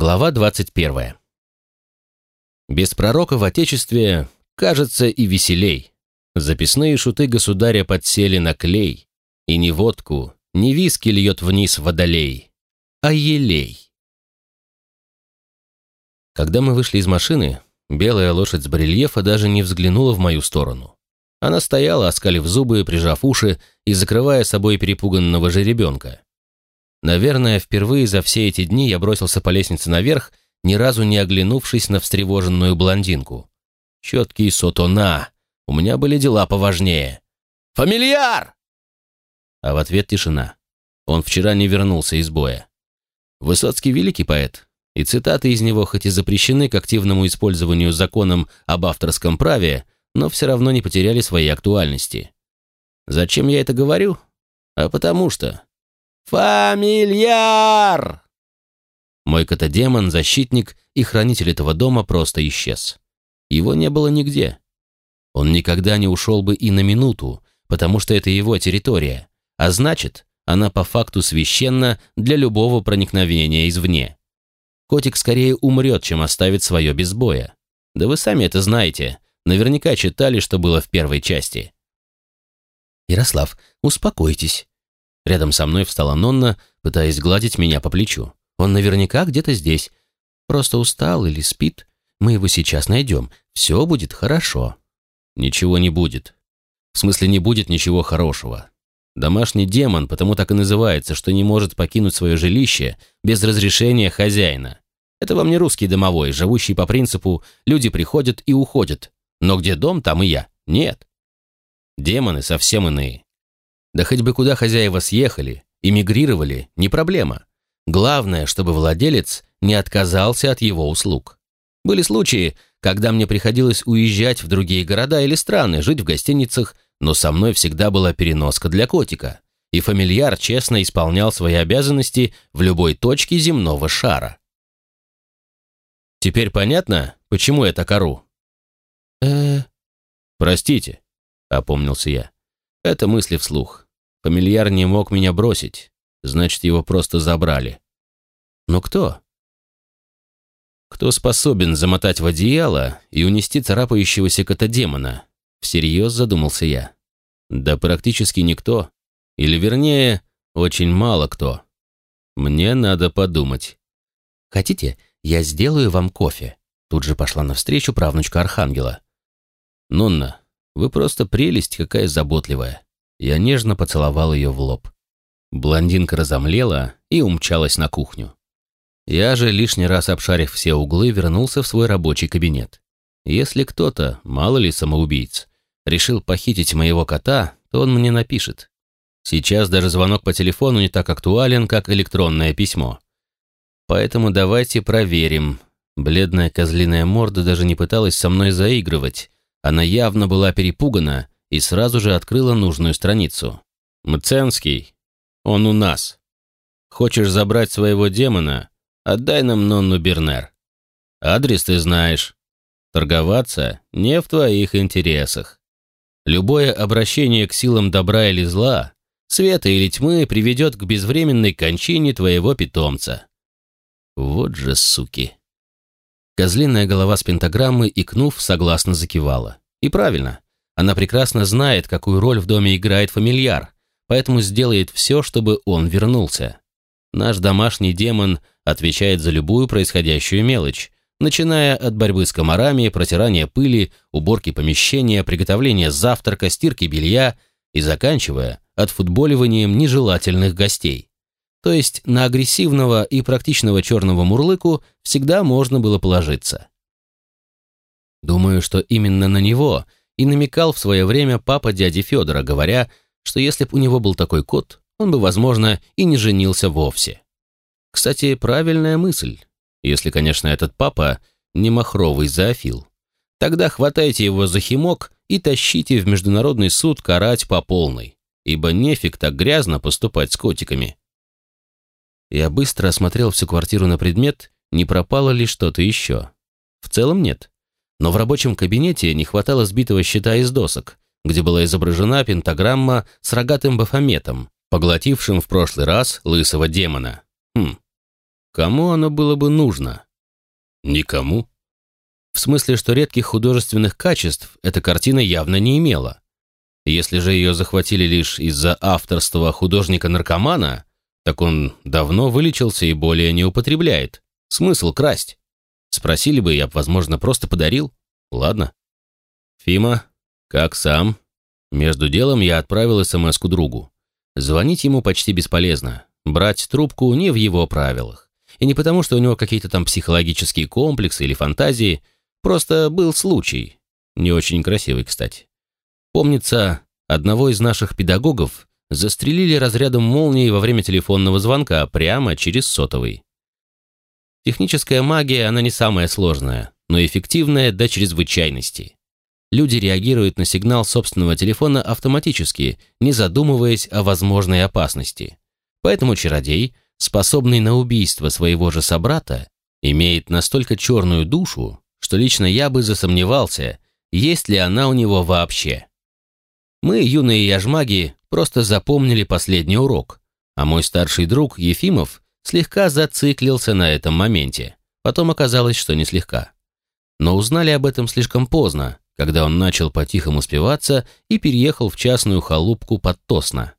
Глава 21. Без пророка в Отечестве, кажется, и веселей. Записные шуты государя подсели на клей, и не водку, не виски льет вниз водолей, а елей. Когда мы вышли из машины, белая лошадь с барельефа даже не взглянула в мою сторону. Она стояла, оскалив зубы, прижав уши и закрывая собой перепуганного жеребенка. Наверное, впервые за все эти дни я бросился по лестнице наверх, ни разу не оглянувшись на встревоженную блондинку. Четкий сотона. У меня были дела поважнее. «Фамильяр!» А в ответ тишина. Он вчера не вернулся из боя. Высоцкий великий поэт, и цитаты из него хоть и запрещены к активному использованию законом об авторском праве, но все равно не потеряли своей актуальности. Зачем я это говорю? А потому что... «Фамильяр!» Мой котодемон, защитник и хранитель этого дома просто исчез. Его не было нигде. Он никогда не ушел бы и на минуту, потому что это его территория, а значит, она по факту священна для любого проникновения извне. Котик скорее умрет, чем оставит свое без боя. Да вы сами это знаете, наверняка читали, что было в первой части. «Ярослав, успокойтесь», Рядом со мной встала Нонна, пытаясь гладить меня по плечу. Он наверняка где-то здесь. Просто устал или спит. Мы его сейчас найдем. Все будет хорошо. Ничего не будет. В смысле, не будет ничего хорошего. Домашний демон потому так и называется, что не может покинуть свое жилище без разрешения хозяина. Это вам не русский домовой, живущий по принципу «люди приходят и уходят». Но где дом, там и я. Нет. Демоны совсем иные. Да хоть бы куда хозяева съехали, эмигрировали, не проблема. Главное, чтобы владелец не отказался от его услуг. Были случаи, когда мне приходилось уезжать в другие города или страны, жить в гостиницах, но со мной всегда была переноска для котика, и фамильяр честно исполнял свои обязанности в любой точке земного шара. Теперь понятно, почему я так ору? э Простите, опомнился я. Это мысли вслух. Фамильяр не мог меня бросить, значит, его просто забрали. Но кто? Кто способен замотать в одеяло и унести царапающегося кота-демона? Всерьез задумался я. Да практически никто. Или вернее, очень мало кто. Мне надо подумать. Хотите, я сделаю вам кофе? Тут же пошла навстречу правнучка Архангела. Нонна, вы просто прелесть какая заботливая. Я нежно поцеловал ее в лоб. Блондинка разомлела и умчалась на кухню. Я же, лишний раз обшарив все углы, вернулся в свой рабочий кабинет. Если кто-то, мало ли самоубийц, решил похитить моего кота, то он мне напишет. Сейчас даже звонок по телефону не так актуален, как электронное письмо. Поэтому давайте проверим. Бледная козлиная морда даже не пыталась со мной заигрывать, она явно была перепугана и сразу же открыла нужную страницу. «Мценский, он у нас. Хочешь забрать своего демона? Отдай нам Нонну Бернер. Адрес ты знаешь. Торговаться не в твоих интересах. Любое обращение к силам добра или зла, света или тьмы приведет к безвременной кончине твоего питомца. Вот же суки!» Козлиная голова с пентаграммы, икнув, согласно закивала. И правильно. Она прекрасно знает, какую роль в доме играет фамильяр, поэтому сделает все, чтобы он вернулся. Наш домашний демон отвечает за любую происходящую мелочь, начиная от борьбы с комарами, протирания пыли, уборки помещения, приготовления завтрака, стирки белья и заканчивая отфутболиванием нежелательных гостей. То есть на агрессивного и практичного черного мурлыку всегда можно было положиться. Думаю, что именно на него и намекал в свое время папа дяди Федора, говоря, что если бы у него был такой кот, он бы, возможно, и не женился вовсе. Кстати, правильная мысль. Если, конечно, этот папа не махровый зоофил. Тогда хватайте его за химок и тащите в международный суд карать по полной, ибо нефиг так грязно поступать с котиками. Я быстро осмотрел всю квартиру на предмет, не пропало ли что-то еще. В целом нет. Но в рабочем кабинете не хватало сбитого щита из досок, где была изображена пентаграмма с рогатым бафометом, поглотившим в прошлый раз лысого демона. Хм. кому оно было бы нужно? Никому. В смысле, что редких художественных качеств эта картина явно не имела. Если же ее захватили лишь из-за авторства художника-наркомана, так он давно вылечился и более не употребляет. Смысл красть? Спросили бы, я бы, возможно, просто подарил. Ладно. Фима, как сам? Между делом я отправил смс другу. Звонить ему почти бесполезно. Брать трубку не в его правилах. И не потому, что у него какие-то там психологические комплексы или фантазии, просто был случай. Не очень красивый, кстати. Помнится, одного из наших педагогов застрелили разрядом молнии во время телефонного звонка прямо через сотовый. Техническая магия, она не самая сложная, но эффективная до чрезвычайности. Люди реагируют на сигнал собственного телефона автоматически, не задумываясь о возможной опасности. Поэтому чародей, способный на убийство своего же собрата, имеет настолько черную душу, что лично я бы засомневался, есть ли она у него вообще. Мы, юные яжмаги, просто запомнили последний урок, а мой старший друг Ефимов слегка зациклился на этом моменте. Потом оказалось, что не слегка. Но узнали об этом слишком поздно, когда он начал по-тихому спиваться и переехал в частную халупку под Тосно.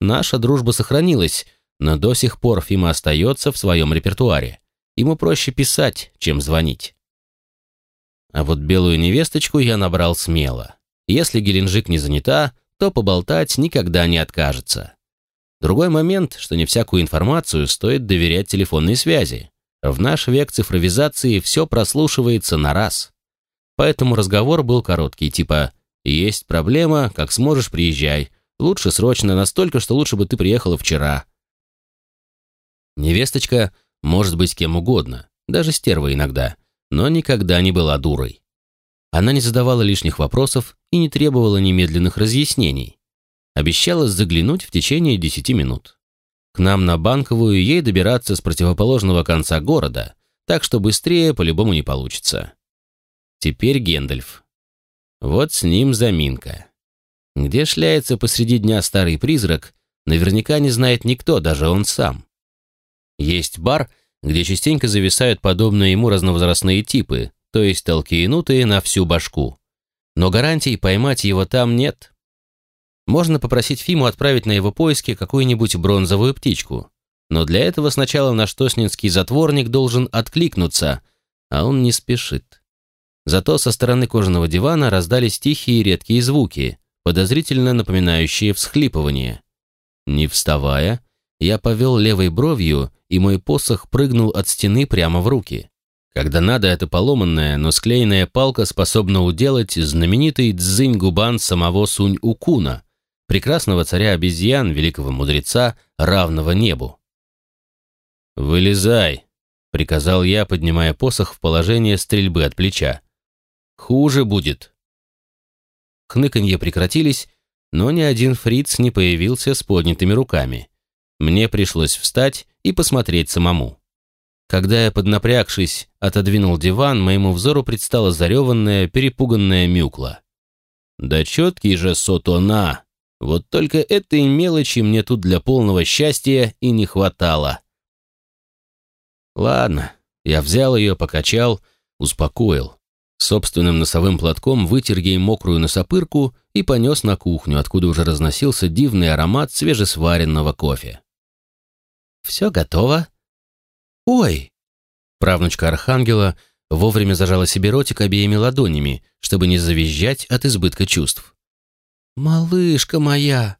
Наша дружба сохранилась, но до сих пор Фима остается в своем репертуаре. Ему проще писать, чем звонить. А вот белую невесточку я набрал смело. Если Геленджик не занята, то поболтать никогда не откажется. Другой момент, что не всякую информацию стоит доверять телефонной связи. В наш век цифровизации все прослушивается на раз. Поэтому разговор был короткий, типа «Есть проблема, как сможешь, приезжай. Лучше срочно, настолько, что лучше бы ты приехала вчера». Невесточка может быть кем угодно, даже стерва иногда, но никогда не была дурой. Она не задавала лишних вопросов и не требовала немедленных разъяснений обещала заглянуть в течение десяти минут. К нам на Банковую ей добираться с противоположного конца города, так что быстрее по-любому не получится. Теперь Гендальф. Вот с ним заминка. Где шляется посреди дня старый призрак, наверняка не знает никто, даже он сам. Есть бар, где частенько зависают подобные ему разновозрастные типы, то есть толкиенутые на всю башку. Но гарантий поймать его там нет. Можно попросить Фиму отправить на его поиски какую-нибудь бронзовую птичку. Но для этого сначала наш тоснинский затворник должен откликнуться, а он не спешит. Зато со стороны кожаного дивана раздались тихие редкие звуки, подозрительно напоминающие всхлипывание. Не вставая, я повел левой бровью, и мой посох прыгнул от стены прямо в руки. Когда надо, эта поломанная, но склеенная палка способна уделать знаменитый дзынь-губан самого Сунь-Укуна, прекрасного царя обезьян, великого мудреца, равного небу. «Вылезай!» — приказал я, поднимая посох в положение стрельбы от плеча. «Хуже будет!» Хныканье прекратились, но ни один фриц не появился с поднятыми руками. Мне пришлось встать и посмотреть самому. Когда я, поднапрягшись, отодвинул диван, моему взору предстала зареванная, перепуганная мюкла. «Да четкий же сотона!» Вот только этой мелочи мне тут для полного счастья и не хватало. Ладно, я взял ее, покачал, успокоил. Собственным носовым платком вытер ей мокрую носопырку и понес на кухню, откуда уже разносился дивный аромат свежесваренного кофе. «Все готово?» «Ой!» Правнучка Архангела вовремя зажала себе ротик обеими ладонями, чтобы не завизжать от избытка чувств. «Малышка моя!»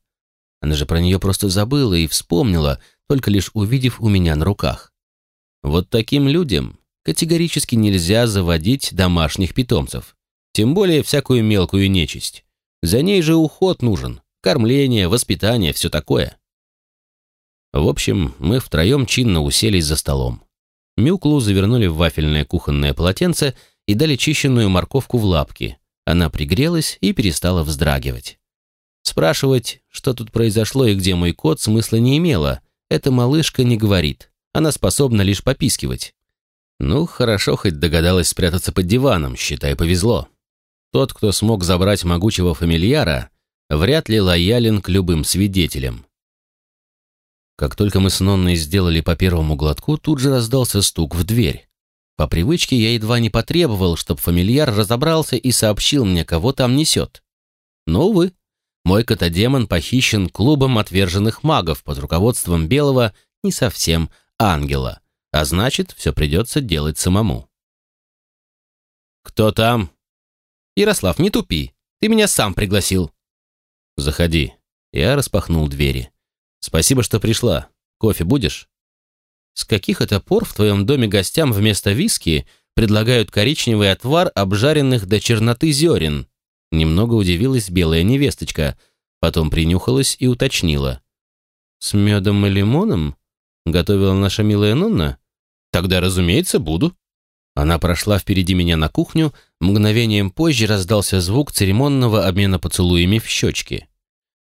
Она же про нее просто забыла и вспомнила, только лишь увидев у меня на руках. Вот таким людям категорически нельзя заводить домашних питомцев, тем более всякую мелкую нечисть. За ней же уход нужен, кормление, воспитание, все такое. В общем, мы втроем чинно уселись за столом. Мюклу завернули в вафельное кухонное полотенце и дали чищенную морковку в лапки. Она пригрелась и перестала вздрагивать. Спрашивать, что тут произошло и где мой кот, смысла не имело. Эта малышка не говорит. Она способна лишь попискивать. Ну, хорошо, хоть догадалась спрятаться под диваном, считай, повезло. Тот, кто смог забрать могучего фамильяра, вряд ли лоялен к любым свидетелям. Как только мы с Нонной сделали по первому глотку, тут же раздался стук в дверь. По привычке я едва не потребовал, чтобы фамильяр разобрался и сообщил мне, кого там несет. Но, увы, мой котодемон похищен клубом отверженных магов под руководством белого, не совсем, ангела, а значит, все придется делать самому. «Кто там?» «Ярослав, не тупи. Ты меня сам пригласил». «Заходи». Я распахнул двери. «Спасибо, что пришла. Кофе будешь?» «С каких это пор в твоем доме гостям вместо виски предлагают коричневый отвар обжаренных до черноты зерен?» Немного удивилась белая невесточка, потом принюхалась и уточнила. «С медом и лимоном? Готовила наша милая Нонна? Тогда, разумеется, буду». Она прошла впереди меня на кухню, мгновением позже раздался звук церемонного обмена поцелуями в щечки.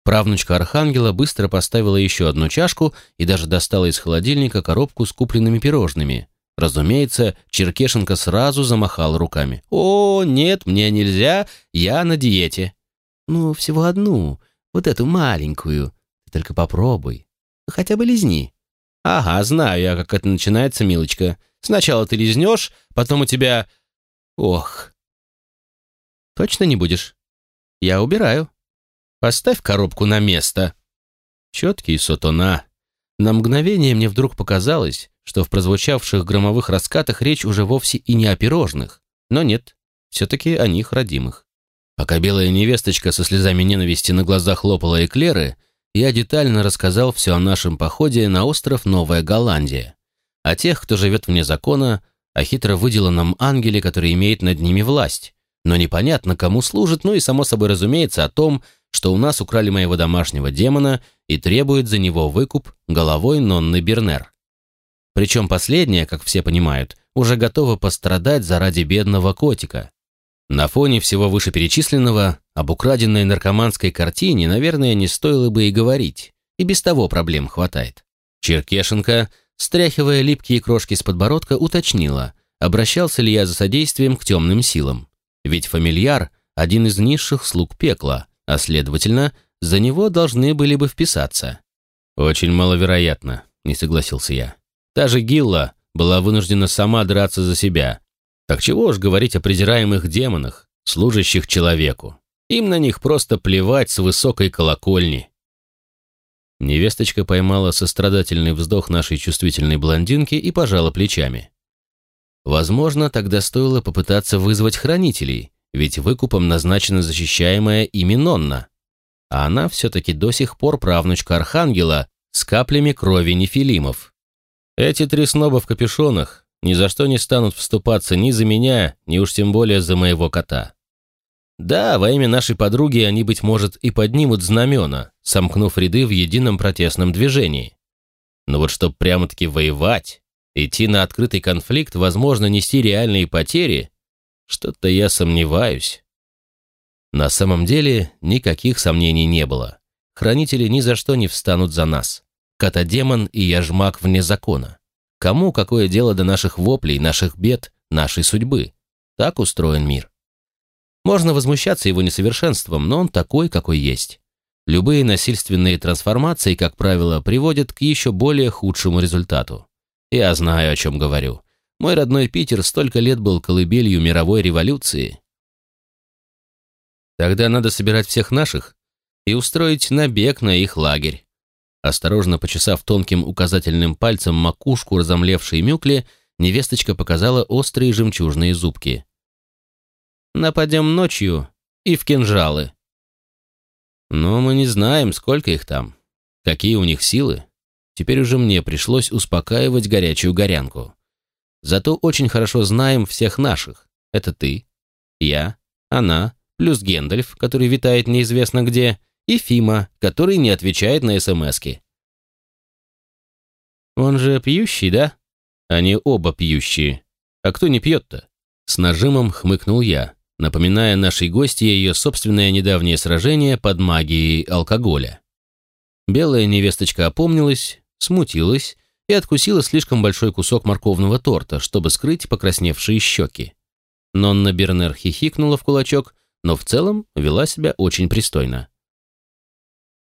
Правнучка Архангела быстро поставила еще одну чашку и даже достала из холодильника коробку с купленными пирожными. Разумеется, Черкешенко сразу замахал руками. «О, нет, мне нельзя, я на диете». «Ну, всего одну, вот эту маленькую. Только попробуй. Хотя бы лизни». «Ага, знаю я, как это начинается, милочка. Сначала ты лизнешь, потом у тебя... Ох». «Точно не будешь?» «Я убираю. Поставь коробку на место». Четкий сотона. На мгновение мне вдруг показалось, что в прозвучавших громовых раскатах речь уже вовсе и не о пирожных. Но нет, все-таки о них родимых. Пока белая невесточка со слезами ненависти на глазах лопала эклеры, я детально рассказал все о нашем походе на остров Новая Голландия, о тех, кто живет вне закона, о хитро выделанном ангеле, который имеет над ними власть, но непонятно, кому служит, ну и, само собой разумеется, о том, что у нас украли моего домашнего демона и требует за него выкуп головой Нонны Бернер. Причем последняя, как все понимают, уже готова пострадать заради бедного котика. На фоне всего вышеперечисленного об украденной наркоманской картине, наверное, не стоило бы и говорить, и без того проблем хватает. Черкешенко, стряхивая липкие крошки с подбородка, уточнила, обращался ли я за содействием к темным силам. Ведь фамильяр – один из низших слуг пекла, а следовательно, за него должны были бы вписаться. «Очень маловероятно», – не согласился я. Даже Гилла была вынуждена сама драться за себя. Так чего уж говорить о презираемых демонах, служащих человеку. Им на них просто плевать с высокой колокольни. Невесточка поймала сострадательный вздох нашей чувствительной блондинки и пожала плечами. Возможно, тогда стоило попытаться вызвать хранителей, ведь выкупом назначена защищаемая ими Нонна. А она все-таки до сих пор правнучка Архангела с каплями крови нефилимов. Эти три сноба в капюшонах ни за что не станут вступаться ни за меня, ни уж тем более за моего кота. Да, во имя нашей подруги они, быть может, и поднимут знамена, сомкнув ряды в едином протестном движении. Но вот чтоб прямо-таки воевать, идти на открытый конфликт, возможно, нести реальные потери, что-то я сомневаюсь. На самом деле никаких сомнений не было. Хранители ни за что не встанут за нас. Катадемон и яжмак вне закона. Кому какое дело до наших воплей, наших бед, нашей судьбы? Так устроен мир. Можно возмущаться его несовершенством, но он такой, какой есть. Любые насильственные трансформации, как правило, приводят к еще более худшему результату. Я знаю, о чем говорю. Мой родной Питер столько лет был колыбелью мировой революции. Тогда надо собирать всех наших и устроить набег на их лагерь. Осторожно почесав тонким указательным пальцем макушку разомлевшей мюкли, невесточка показала острые жемчужные зубки. «Нападем ночью и в кинжалы». «Но мы не знаем, сколько их там, какие у них силы. Теперь уже мне пришлось успокаивать горячую горянку. Зато очень хорошо знаем всех наших. Это ты, я, она, плюс Гендальф, который витает неизвестно где, и Фима, который не отвечает на СМСки. Он же пьющий, да? Они оба пьющие. А кто не пьет-то? С нажимом хмыкнул я, напоминая нашей гости ее собственное недавнее сражение под магией алкоголя. Белая невесточка опомнилась, смутилась и откусила слишком большой кусок морковного торта, чтобы скрыть покрасневшие щеки. Нонна Бернер хихикнула в кулачок, но в целом вела себя очень пристойно.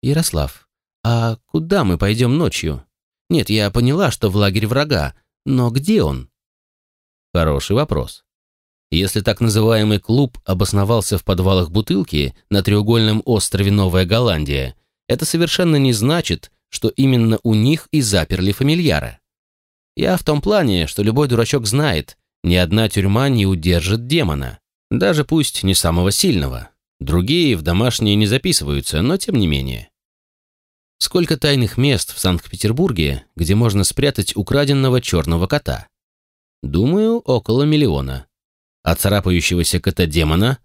«Ярослав, а куда мы пойдем ночью?» Нет, я поняла, что в лагерь врага, но где он? Хороший вопрос. Если так называемый клуб обосновался в подвалах бутылки на треугольном острове Новая Голландия, это совершенно не значит, что именно у них и заперли фамильяра. Я в том плане, что любой дурачок знает, ни одна тюрьма не удержит демона, даже пусть не самого сильного. Другие в домашние не записываются, но тем не менее. Сколько тайных мест в Санкт-Петербурге, где можно спрятать украденного черного кота? Думаю, около миллиона. А царапающегося кота-демона?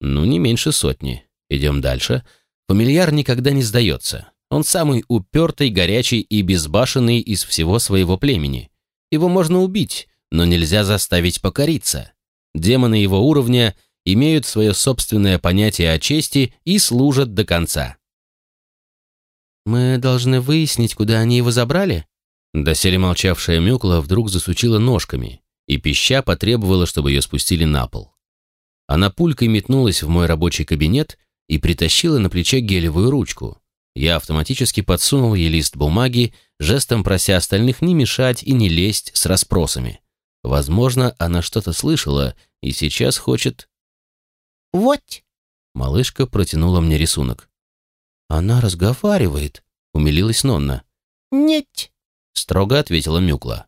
Ну, не меньше сотни. Идем дальше. Фамильяр никогда не сдается. Он самый упертый, горячий и безбашенный из всего своего племени. Его можно убить, но нельзя заставить покориться. Демоны его уровня имеют свое собственное понятие о чести и служат до конца. «Мы должны выяснить, куда они его забрали?» Доселе молчавшая Мюкла вдруг засучила ножками, и пища потребовала, чтобы ее спустили на пол. Она пулькой метнулась в мой рабочий кабинет и притащила на плече гелевую ручку. Я автоматически подсунул ей лист бумаги, жестом прося остальных не мешать и не лезть с расспросами. Возможно, она что-то слышала и сейчас хочет... «Вот!» Малышка протянула мне рисунок. «Она разговаривает», — умилилась Нонна. «Нет», — строго ответила Мюкла.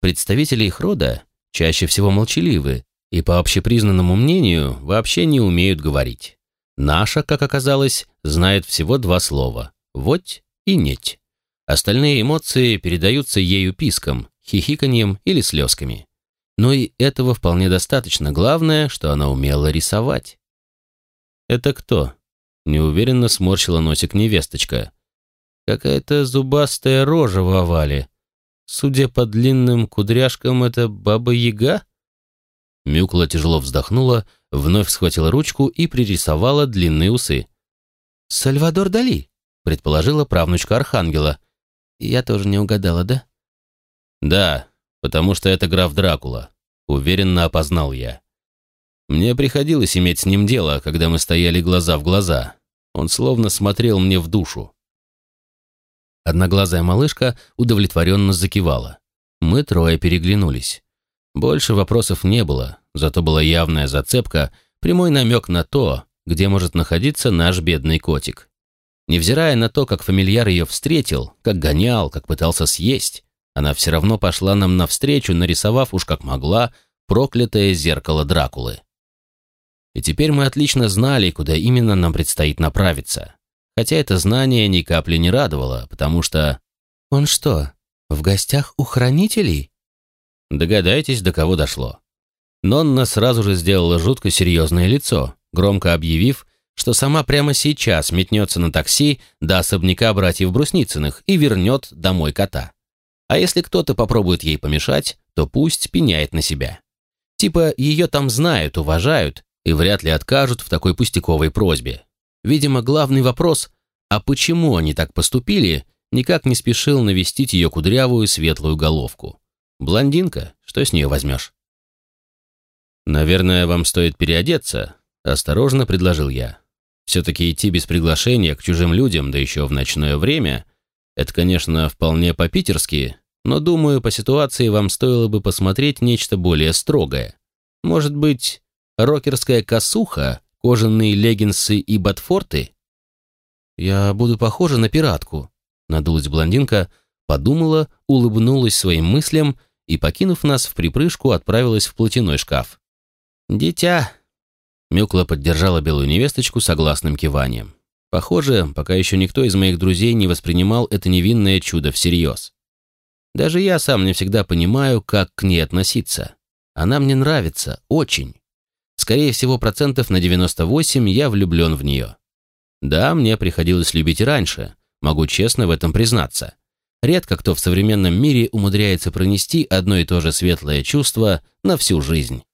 Представители их рода чаще всего молчаливы и, по общепризнанному мнению, вообще не умеют говорить. Наша, как оказалось, знает всего два слова «вот» и «нет». Остальные эмоции передаются ею писком, хихиканьем или слезками. Но и этого вполне достаточно. Главное, что она умела рисовать. «Это кто?» Неуверенно сморщила носик невесточка. Какая-то зубастая рожа в овале. Судя по длинным кудряшкам, это баба-яга? Мюкла тяжело вздохнула, вновь схватила ручку и пририсовала длинные усы. «Сальвадор Дали», — предположила правнучка Архангела. «Я тоже не угадала, да?» «Да, потому что это граф Дракула», — уверенно опознал я. Мне приходилось иметь с ним дело, когда мы стояли глаза в глаза. Он словно смотрел мне в душу. Одноглазая малышка удовлетворенно закивала. Мы трое переглянулись. Больше вопросов не было, зато была явная зацепка, прямой намек на то, где может находиться наш бедный котик. Невзирая на то, как фамильяр ее встретил, как гонял, как пытался съесть, она все равно пошла нам навстречу, нарисовав уж как могла проклятое зеркало Дракулы. И теперь мы отлично знали, куда именно нам предстоит направиться. Хотя это знание ни капли не радовало, потому что... «Он что, в гостях у хранителей?» Догадайтесь, до кого дошло. Нонна сразу же сделала жутко серьезное лицо, громко объявив, что сама прямо сейчас метнется на такси до особняка братьев Брусницыных и вернет домой кота. А если кто-то попробует ей помешать, то пусть пеняет на себя. Типа ее там знают, уважают, и вряд ли откажут в такой пустяковой просьбе. Видимо, главный вопрос, а почему они так поступили, никак не спешил навестить ее кудрявую светлую головку. Блондинка, что с нее возьмешь? «Наверное, вам стоит переодеться», — осторожно предложил я. «Все-таки идти без приглашения к чужим людям, да еще в ночное время, это, конечно, вполне по-питерски, но, думаю, по ситуации вам стоило бы посмотреть нечто более строгое. Может быть, рокерская косуха, кожаные леггинсы и ботфорты? Я буду похожа на пиратку, надулась блондинка, подумала, улыбнулась своим мыслям и, покинув нас в припрыжку, отправилась в платяной шкаф. «Дитя!» Мюкла поддержала белую невесточку согласным киванием. Похоже, пока еще никто из моих друзей не воспринимал это невинное чудо всерьез. Даже я сам не всегда понимаю, как к ней относиться. Она мне нравится, очень. Скорее всего, процентов на 98 я влюблен в нее. Да, мне приходилось любить и раньше, могу честно в этом признаться. Редко кто в современном мире умудряется пронести одно и то же светлое чувство на всю жизнь.